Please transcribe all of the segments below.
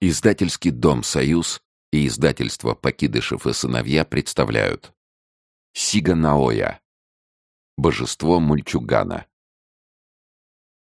Издательский дом «Союз» и издательство «Покидышев и сыновья» представляют Сига Наоя Божество Мульчугана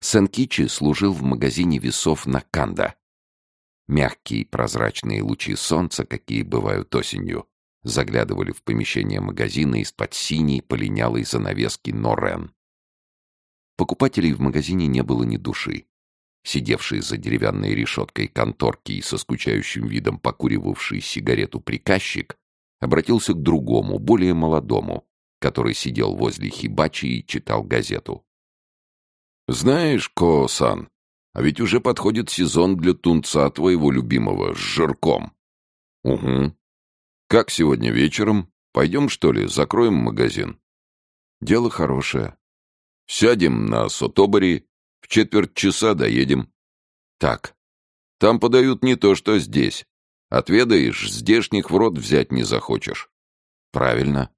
Сенкичи служил в магазине весов на Канда. Мягкие прозрачные лучи солнца, какие бывают осенью, заглядывали в помещение магазина из-под синей полинялой занавески Норен. Покупателей в магазине не было ни души сидевший за деревянной решеткой конторки и со скучающим видом покуривавший сигарету приказчик, обратился к другому, более молодому, который сидел возле хибачи и читал газету. «Знаешь, Ко-сан, а ведь уже подходит сезон для тунца твоего любимого с жирком». «Угу. Как сегодня вечером? Пойдем, что ли, закроем магазин?» «Дело хорошее. Сядем на сотобари четверть часа доедем. Так. Там подают не то, что здесь. Отведаешь, здешних в рот взять не захочешь. Правильно.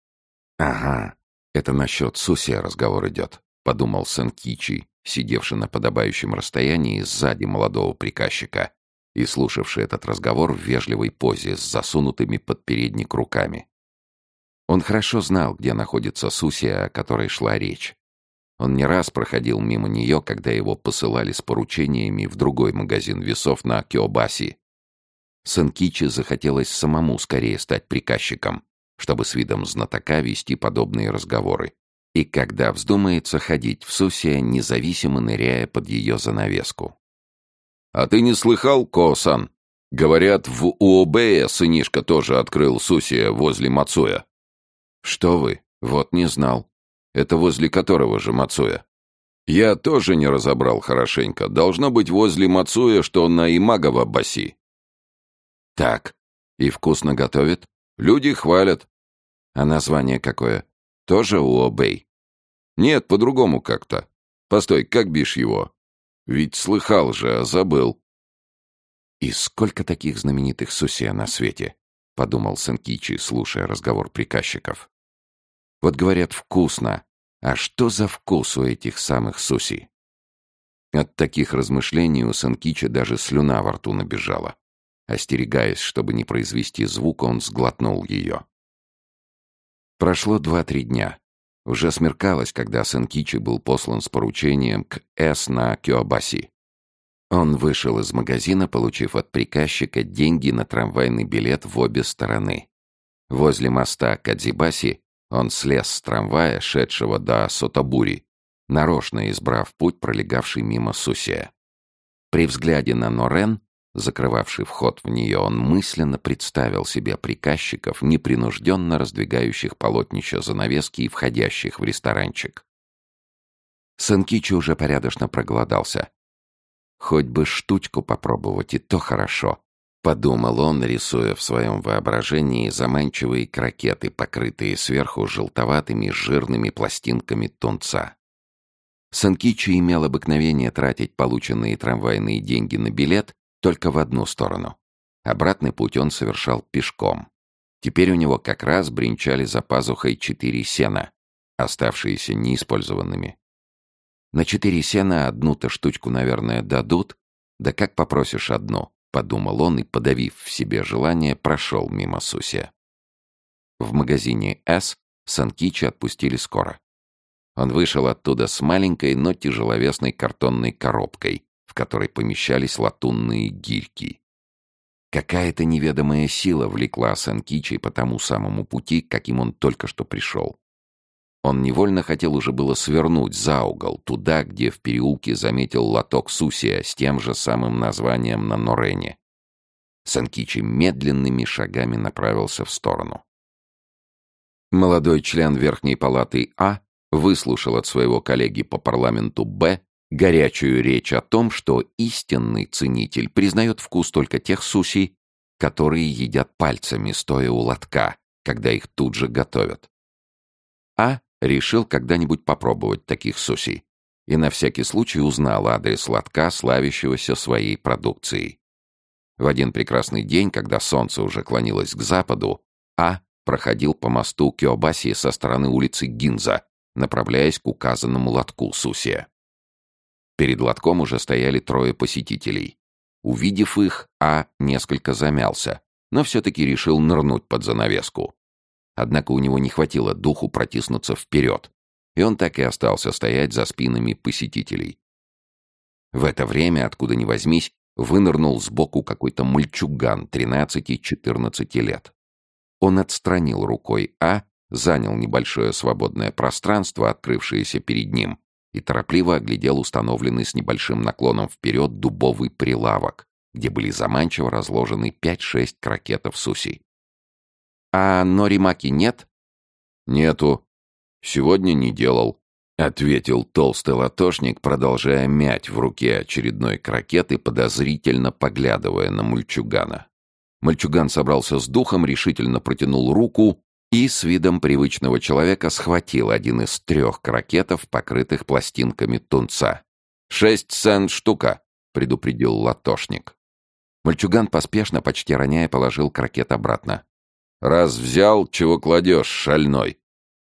Ага. Это насчет Сусия разговор идет, подумал Санкичи, сидевший на подобающем расстоянии сзади молодого приказчика и слушавший этот разговор в вежливой позе с засунутыми под передник руками. Он хорошо знал, где находится Сусия, о которой шла речь. Он не раз проходил мимо нее, когда его посылали с поручениями в другой магазин весов на Киобаси. Сенкичи захотелось самому скорее стать приказчиком, чтобы с видом знатока вести подобные разговоры. И когда вздумается ходить в Сусия, независимо ныряя под ее занавеску. «А ты не слыхал, Ко-сан? Говорят, в Уобея сынишка тоже открыл Сусия возле Мацуя». «Что вы? Вот не знал. Это возле которого же Мацуя? Я тоже не разобрал хорошенько. Должно быть возле Мацуя, что на Имагова баси. Так. И вкусно готовит? Люди хвалят. А название какое? Тоже Уобей? Нет, по-другому как-то. Постой, как бишь его? Ведь слыхал же, а забыл. И сколько таких знаменитых сусия на свете? Подумал Сенкичи, слушая разговор приказчиков. Вот говорят, вкусно. А что за вкус у этих самых суси? От таких размышлений у Санкича даже слюна во рту набежала. Остерегаясь, чтобы не произвести звука, он сглотнул ее. Прошло два-три дня. Уже смеркалось, когда Сенкичи был послан с поручением к С на Киобаси. Он вышел из магазина, получив от приказчика деньги на трамвайный билет в обе стороны. Возле моста Кадзибаси он слез с трамвая, шедшего до Сотобури, нарочно избрав путь, пролегавший мимо Сусия. При взгляде на Норен, закрывавший вход в нее, он мысленно представил себе приказчиков, непринужденно раздвигающих полотнища занавески и входящих в ресторанчик. Сенкичи уже порядочно проголодался. Хоть бы штучку попробовать, и то хорошо. Подумал он, рисуя в своем воображении заманчивые крокеты, покрытые сверху желтоватыми жирными пластинками тунца. Санкичи имел обыкновение тратить полученные трамвайные деньги на билет только в одну сторону. Обратный путь он совершал пешком. Теперь у него как раз бренчали за пазухой четыре сена, оставшиеся неиспользованными. На четыре сена одну-то штучку, наверное, дадут, да как попросишь одну, — подумал он и, подавив в себе желание, прошел мимо Суси. В магазине «С» Санкичи отпустили скоро. Он вышел оттуда с маленькой, но тяжеловесной картонной коробкой, в которой помещались латунные гирьки. Какая-то неведомая сила влекла Санкичи по тому самому пути, каким он только что пришел. Он невольно хотел уже было свернуть за угол, туда, где в переулке заметил лоток Сусия с тем же самым названием на Норене. Санкичи медленными шагами направился в сторону. Молодой член Верхней палаты А выслушал от своего коллеги по парламенту Б горячую речь о том, что истинный ценитель признает вкус только тех суси, которые едят пальцами, стоя у лотка, когда их тут же готовят. А Решил когда-нибудь попробовать таких суси. И на всякий случай узнал адрес лотка, славящегося своей продукцией. В один прекрасный день, когда солнце уже клонилось к западу, А проходил по мосту Киобаси со стороны улицы Гинза, направляясь к указанному лотку Сусия. Перед лотком уже стояли трое посетителей. Увидев их, А несколько замялся, но все-таки решил нырнуть под занавеску. Однако у него не хватило духу протиснуться вперед, и он так и остался стоять за спинами посетителей. В это время, откуда ни возьмись, вынырнул сбоку какой-то мальчуган 13-14 лет. Он отстранил рукой А, занял небольшое свободное пространство, открывшееся перед ним, и торопливо оглядел установленный с небольшим наклоном вперед дубовый прилавок, где были заманчиво разложены 5-6 крокетов суси. «А норимаки нет?» «Нету. Сегодня не делал», — ответил толстый латошник, продолжая мять в руке очередной крокет и подозрительно поглядывая на мальчугана. Мальчуган собрался с духом, решительно протянул руку и с видом привычного человека схватил один из трех крокетов, покрытых пластинками тунца. «Шесть цент штука», — предупредил латошник. Мальчуган поспешно, почти роняя, положил крокет обратно. «Раз взял, чего кладешь, шальной?»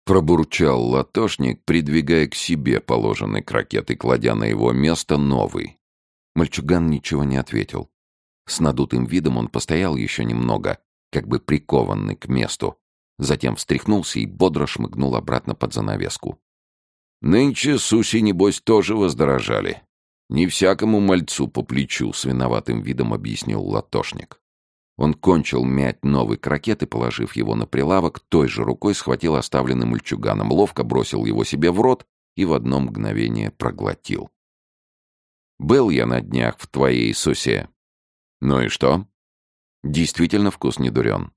Пробурчал латошник, придвигая к себе положенный крокет и кладя на его место новый. Мальчуган ничего не ответил. С надутым видом он постоял еще немного, как бы прикованный к месту. Затем встряхнулся и бодро шмыгнул обратно под занавеску. «Нынче суси, небось, тоже воздорожали. Не всякому мальцу по плечу», — с виноватым видом объяснил латошник. Он кончил мять новый крокет и, положив его на прилавок, той же рукой схватил оставленный мальчуганом, ловко бросил его себе в рот и в одно мгновение проглотил. «Был я на днях в твоей сусе», ну и что? Действительно вкус не дурен.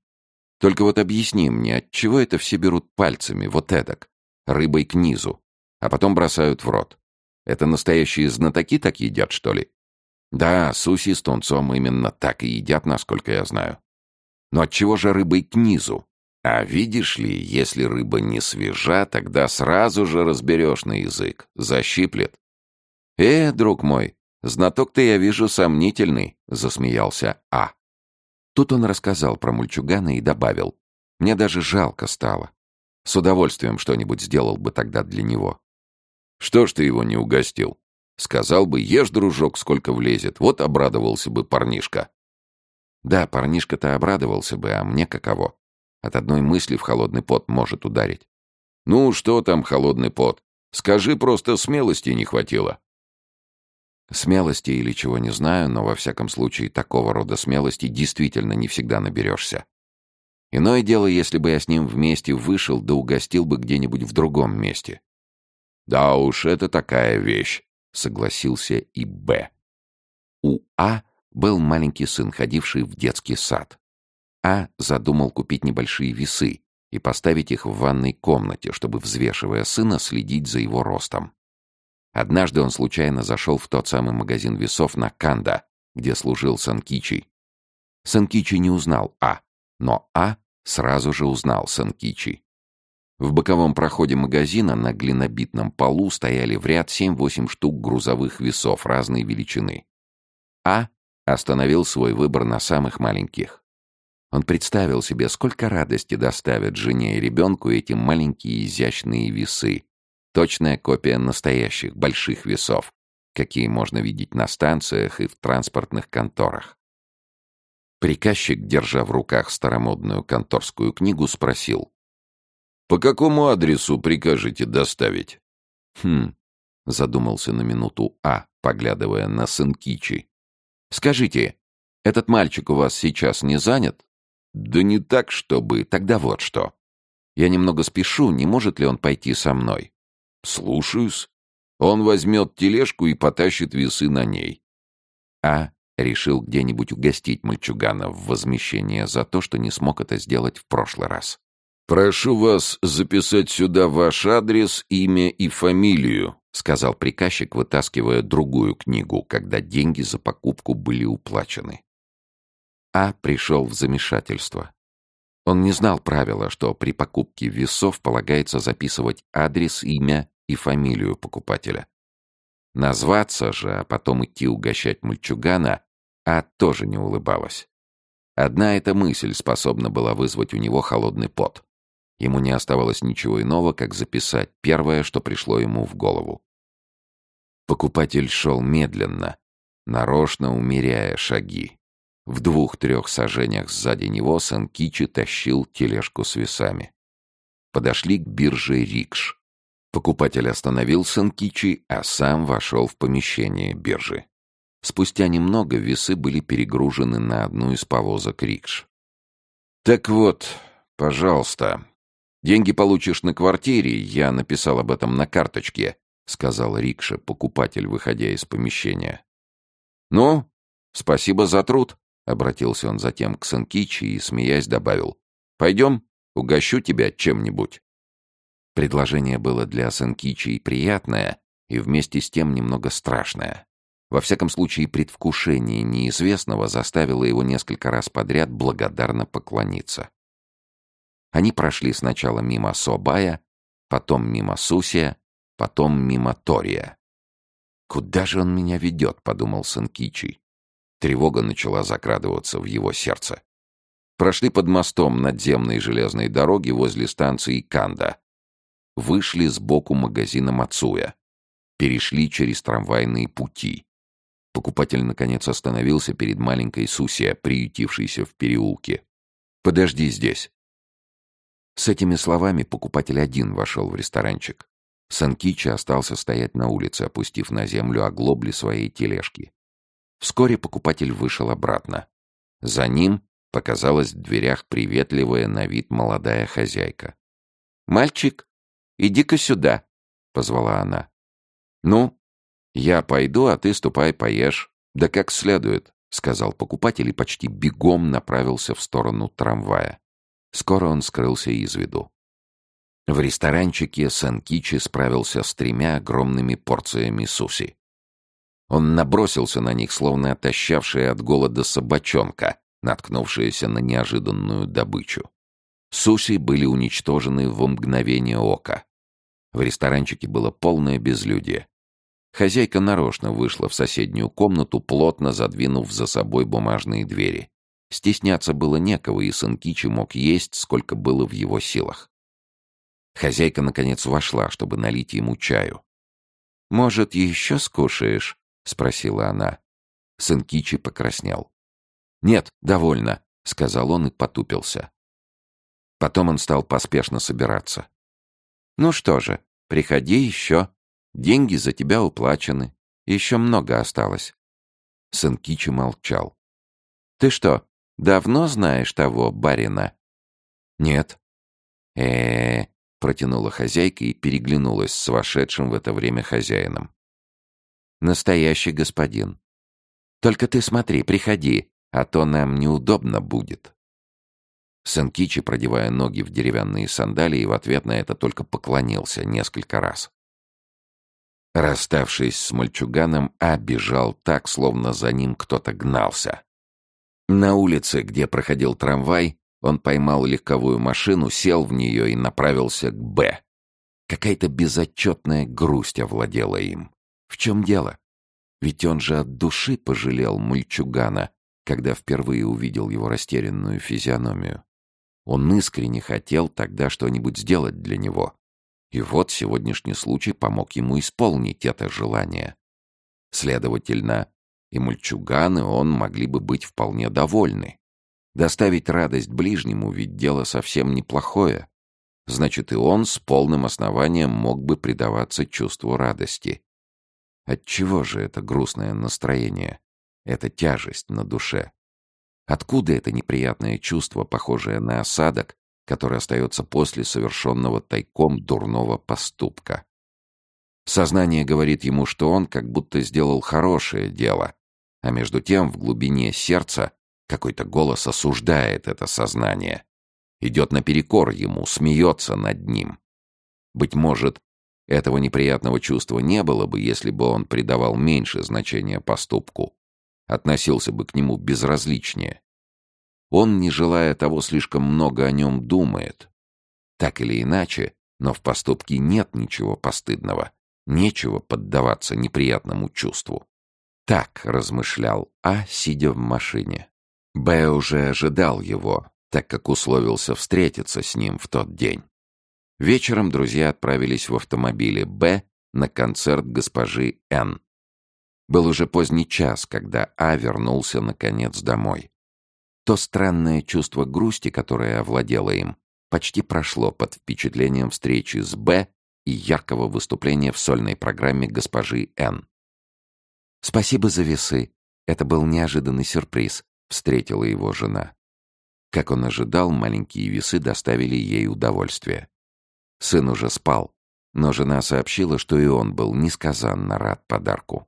Только вот объясни мне, от чего это все берут пальцами, вот эдак, рыбой к низу, а потом бросают в рот? Это настоящие знатоки так едят, что ли? Да, суси с тунцом именно так и едят, насколько я знаю. Но от чего же рыбой к низу? А видишь ли, если рыба не свежа, тогда сразу же разберешь на язык, защиплет. Э, друг мой, «Знаток-то, я вижу, сомнительный», — засмеялся А. Тут он рассказал про мульчугана и добавил. «Мне даже жалко стало. С удовольствием что-нибудь сделал бы тогда для него». «Что ж ты его не угостил? Сказал бы, ешь, дружок, сколько влезет. Вот обрадовался бы парнишка». Да, парнишка-то обрадовался бы, а мне каково. От одной мысли в холодный пот может ударить. «Ну, что там холодный пот? Скажи, просто смелости не хватило». Смелости или чего не знаю, но во всяком случае такого рода смелости действительно не всегда наберешься. Иное дело, если бы я с ним вместе вышел да угостил бы где-нибудь в другом месте. Да уж, это такая вещь, согласился и Б. У А был маленький сын, ходивший в детский сад. А задумал купить небольшие весы и поставить их в ванной комнате, чтобы, взвешивая сына, следить за его ростом. Однажды он случайно зашел в тот самый магазин весов на Канда, где служил Санкичи. Санкичи не узнал А, но А сразу же узнал Санкичи. В боковом проходе магазина на глинобитном полу стояли в ряд 7-8 штук грузовых весов разной величины. А остановил свой выбор на самых маленьких. Он представил себе, сколько радости доставят жене и ребенку эти маленькие изящные весы, Точная копия настоящих больших весов, какие можно видеть на станциях и в транспортных конторах. Приказчик, держа в руках старомодную конторскую книгу, спросил. «По какому адресу прикажете доставить?» «Хм», — задумался на минуту А, поглядывая на сын Кичи. «Скажите, этот мальчик у вас сейчас не занят?» «Да не так, чтобы. Тогда вот что. Я немного спешу, не может ли он пойти со мной?» «Слушаюсь». Он возьмет тележку и потащит весы на ней. А решил где-нибудь угостить мальчугана в возмещение за то, что не смог это сделать в прошлый раз. «Прошу вас записать сюда ваш адрес, имя и фамилию», сказал приказчик, вытаскивая другую книгу, когда деньги за покупку были уплачены. А пришел в замешательство. Он не знал правила, что при покупке весов полагается записывать адрес, имя и фамилию покупателя. Назваться же, а потом идти угощать мальчугана, а тоже не улыбалась. Одна эта мысль способна была вызвать у него холодный пот. Ему не оставалось ничего иного, как записать первое, что пришло ему в голову. Покупатель шел медленно, нарочно умеряя шаги. В двух-трех сажениях сзади него Санкичи тащил тележку с весами. Подошли к бирже рикш. Покупатель остановил Санкичи, а сам вошел в помещение биржи. Спустя немного весы были перегружены на одну из повозок рикш. «Так вот, пожалуйста, деньги получишь на квартире, я написал об этом на карточке», — сказал рикша, покупатель, выходя из помещения. «Ну, спасибо за труд», — обратился он затем к Санкичи и, смеясь, добавил. «Пойдем, угощу тебя чем-нибудь». Предложение было для Санкичи приятное и вместе с тем немного страшное. Во всяком случае, предвкушение неизвестного заставило его несколько раз подряд благодарно поклониться. Они прошли сначала мимо Собая, потом мимо Сусия, потом мимо Тория. «Куда же он меня ведет?» — подумал Санкичи. Тревога начала закрадываться в его сердце. Прошли под мостом надземной железной дороги возле станции Канда. Вышли сбоку магазина Мацуя. Перешли через трамвайные пути. Покупатель, наконец, остановился перед маленькой Сусия, приютившейся в переулке. «Подожди здесь». С этими словами покупатель один вошел в ресторанчик. Санкичи остался стоять на улице, опустив на землю оглобли своей тележки. Вскоре покупатель вышел обратно. За ним показалась в дверях приветливая на вид молодая хозяйка. «Мальчик, иди-ка сюда», — позвала она. «Ну, я пойду, а ты ступай поешь. Да как следует», — сказал покупатель и почти бегом направился в сторону трамвая. Скоро он скрылся из виду. В ресторанчике Санкичи справился с тремя огромными порциями суси. Он набросился на них, словно отощавшая от голода собачонка, наткнувшаяся на неожиданную добычу. Суси были уничтожены в мгновение ока. В ресторанчике было полное безлюдие. Хозяйка нарочно вышла в соседнюю комнату, плотно задвинув за собой бумажные двери. Стесняться было некого, и Санкичи мог есть, сколько было в его силах. Хозяйка, наконец, вошла, чтобы налить ему чаю. «Может, еще скушаешь?» — спросила она. Сын Кичи покраснел. «Нет, довольно», — сказал он и потупился. Потом он стал поспешно собираться. «Ну что же, приходи еще. Деньги за тебя уплачены. Еще много осталось». Сын Кичи молчал. «Ты что, давно знаешь того барина?» «Нет». «Э-э-э», протянула хозяйка и переглянулась с вошедшим в это время хозяином. «Настоящий господин. Только ты смотри, приходи, а то нам неудобно будет». Сенкичи, продевая ноги в деревянные сандалии, в ответ на это только поклонился несколько раз. Расставшись с мальчуганом, А бежал так, словно за ним кто-то гнался. На улице, где проходил трамвай, он поймал легковую машину, сел в нее и направился к «Б». Какая-то безотчетная грусть овладела им. В чем дело? Ведь он же от души пожалел мальчугана, когда впервые увидел его растерянную физиономию. Он искренне хотел тогда что-нибудь сделать для него. И вот сегодняшний случай помог ему исполнить это желание. Следовательно, и мальчуган, и он могли бы быть вполне довольны. Доставить радость ближнему ведь дело совсем неплохое. Значит, и он с полным основанием мог бы предаваться чувству радости. Отчего же это грустное настроение, эта тяжесть на душе? Откуда это неприятное чувство, похожее на осадок, который остается после совершенного тайком дурного поступка? Сознание говорит ему, что он как будто сделал хорошее дело, а между тем в глубине сердца какой-то голос осуждает это сознание. Идет наперекор ему, смеется над ним. Быть может, этого неприятного чувства не было бы, если бы он придавал меньше значения поступку, относился бы к нему безразличнее. Он, не желая того, слишком много о нем думает. Так или иначе, но в поступке нет ничего постыдного, нечего поддаваться неприятному чувству. Так размышлял А, сидя в машине. Б уже ожидал его, так как условился встретиться с ним в тот день. Вечером друзья отправились в автомобиле Б на концерт госпожи Н. Был уже поздний час, когда А вернулся, наконец, домой. То странное чувство грусти, которое овладело им, почти прошло под впечатлением встречи с Б и яркого выступления в сольной программе госпожи Н. «Спасибо за весы. Это был неожиданный сюрприз», — встретила его жена. Как он ожидал, маленькие весы доставили ей удовольствие. Сын уже спал, но жена сообщила, что и он был несказанно рад подарку.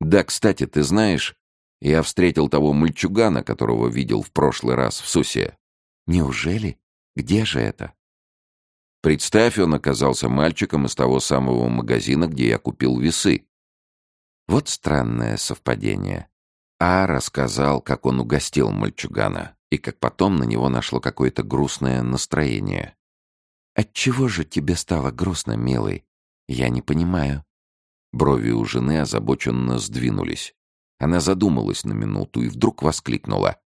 «Да, кстати, ты знаешь, я встретил того мальчугана, которого видел в прошлый раз в Сусе». «Неужели? Где же это?» «Представь, он оказался мальчиком из того самого магазина, где я купил весы». Вот странное совпадение. А рассказал, как он угостил мальчугана, и как потом на него нашло какое-то грустное настроение. «Отчего же тебе стало грустно, милый? Я не понимаю». Брови у жены озабоченно сдвинулись. Она задумалась на минуту и вдруг воскликнула.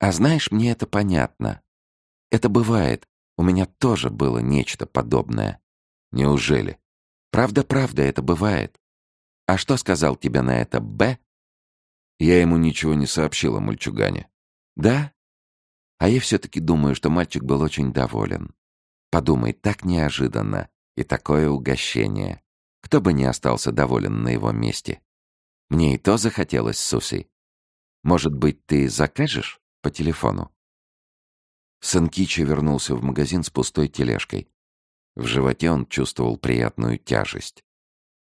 «А знаешь, мне это понятно. Это бывает. У меня тоже было нечто подобное». «Неужели?» «Правда-правда, это бывает. А что сказал тебе на это Б?» Я ему ничего не сообщила, мальчугане. «Да? А я все-таки думаю, что мальчик был очень доволен. Подумай, так неожиданно и такое угощение. Кто бы не остался доволен на его месте. Мне и то захотелось суси. Может быть, ты закажешь по телефону? Санкичи вернулся в магазин с пустой тележкой. В животе он чувствовал приятную тяжесть.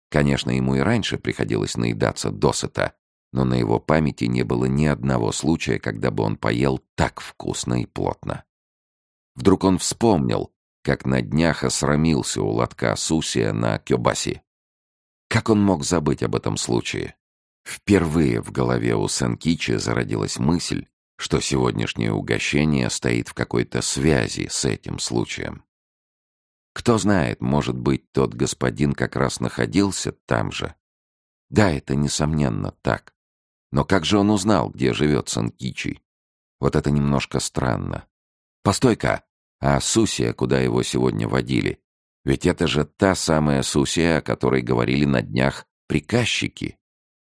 Конечно, ему и раньше приходилось наедаться досыта, но на его памяти не было ни одного случая, когда бы он поел так вкусно и плотно. Вдруг он вспомнил, как на днях осрамился у лотка Сусия на Кёбаси. Как он мог забыть об этом случае? Впервые в голове у Сенкичи зародилась мысль, что сегодняшнее угощение стоит в какой-то связи с этим случаем. Кто знает, может быть, тот господин как раз находился там же. Да, это несомненно так. Но как же он узнал, где живет Санкичи? Вот это немножко странно. Постой-ка, а Сусия, куда его сегодня водили? Ведь это же та самая Сусия, о которой говорили на днях приказчики.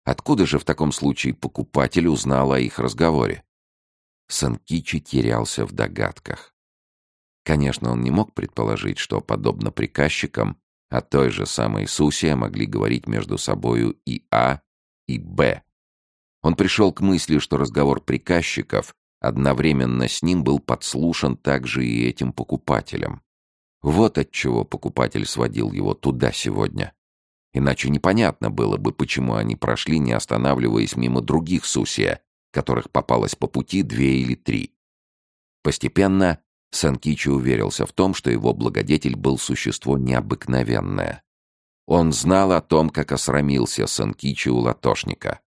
Откуда же в таком случае покупатель узнал о их разговоре? Санкичи терялся в догадках. Конечно, он не мог предположить, что, подобно приказчикам, о той же самой Сусия могли говорить между собою и А, и Б. Он пришел к мысли, что разговор приказчиков Одновременно с ним был подслушан также и этим покупателем. Вот отчего покупатель сводил его туда сегодня. Иначе непонятно было бы, почему они прошли, не останавливаясь мимо других сусия, которых попалось по пути две или три. Постепенно Санкичи уверился в том, что его благодетель был существо необыкновенное. Он знал о том, как осрамился Санкичи у латошника.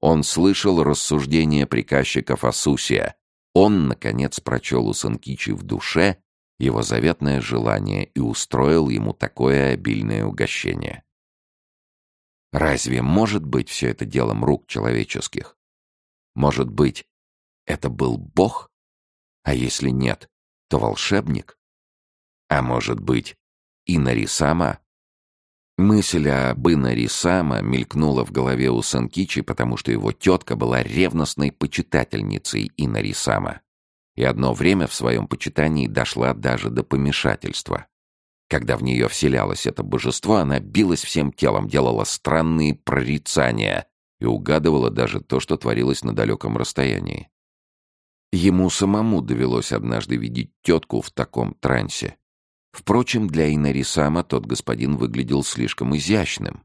Он слышал рассуждения приказчиков Асусия. Он, наконец, прочел у Санкичи в душе его заветное желание и устроил ему такое обильное угощение. Разве может быть все это делом рук человеческих? Может быть, это был Бог? А если нет, то волшебник? А может быть, Инарисама? Мысль об Инари Сама мелькнула в голове у Санкичи, потому что его тетка была ревностной почитательницей Инари Сама. И одно время в своем почитании дошла даже до помешательства. Когда в нее вселялось это божество, она билась всем телом, делала странные прорицания и угадывала даже то, что творилось на далеком расстоянии. Ему самому довелось однажды видеть тетку в таком трансе. Впрочем, для Инарисама тот господин выглядел слишком изящным.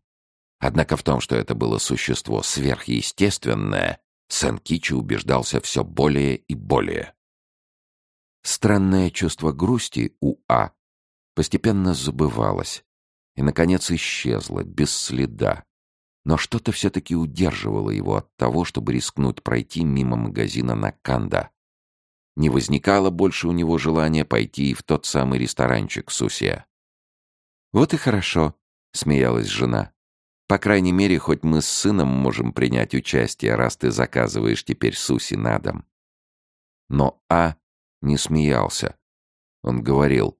Однако в том, что это было существо сверхъестественное, Сенкичи убеждался все более и более. Странное чувство грусти у А постепенно забывалось и, наконец, исчезло, без следа. Но что-то все-таки удерживало его от того, чтобы рискнуть пройти мимо магазина на Канда. Не возникало больше у него желания пойти в тот самый ресторанчик Сусия. «Вот и хорошо», — смеялась жена. «По крайней мере, хоть мы с сыном можем принять участие, раз ты заказываешь теперь Суси на дом». Но А не смеялся. Он говорил,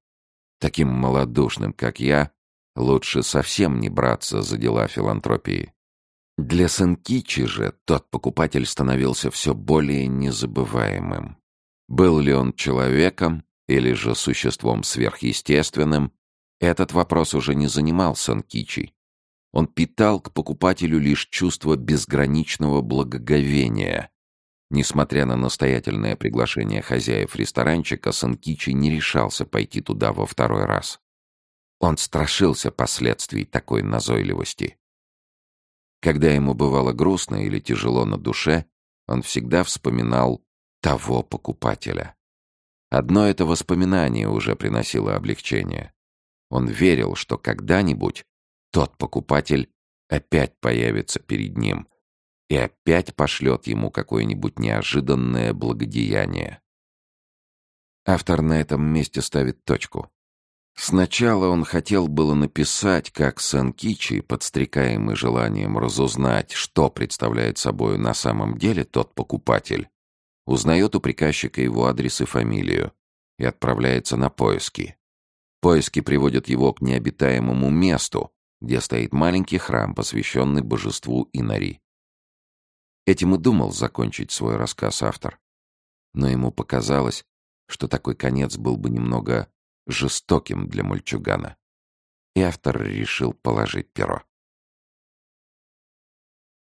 «Таким малодушным, как я, лучше совсем не браться за дела филантропии. Для Сенкичи же тот покупатель становился все более незабываемым. Был ли он человеком или же существом сверхъестественным, этот вопрос уже не занимал Санкичи. Он питал к покупателю лишь чувство безграничного благоговения. Несмотря на настоятельное приглашение хозяев ресторанчика, Санкичи не решался пойти туда во второй раз. Он страшился последствий такой назойливости. Когда ему бывало грустно или тяжело на душе, он всегда вспоминал того покупателя. Одно это воспоминание уже приносило облегчение. Он верил, что когда-нибудь тот покупатель опять появится перед ним и опять пошлет ему какое-нибудь неожиданное благодеяние. Автор на этом месте ставит точку. Сначала он хотел было написать, как Сен-Кичи, подстрекаемый желанием разузнать, что представляет собой на самом деле тот покупатель, узнает у приказчика его адрес и фамилию и отправляется на поиски. Поиски приводят его к необитаемому месту, где стоит маленький храм, посвященный божеству Инари. Этим и думал закончить свой рассказ автор. Но ему показалось, что такой конец был бы немного жестоким для мальчугана. И автор решил положить перо.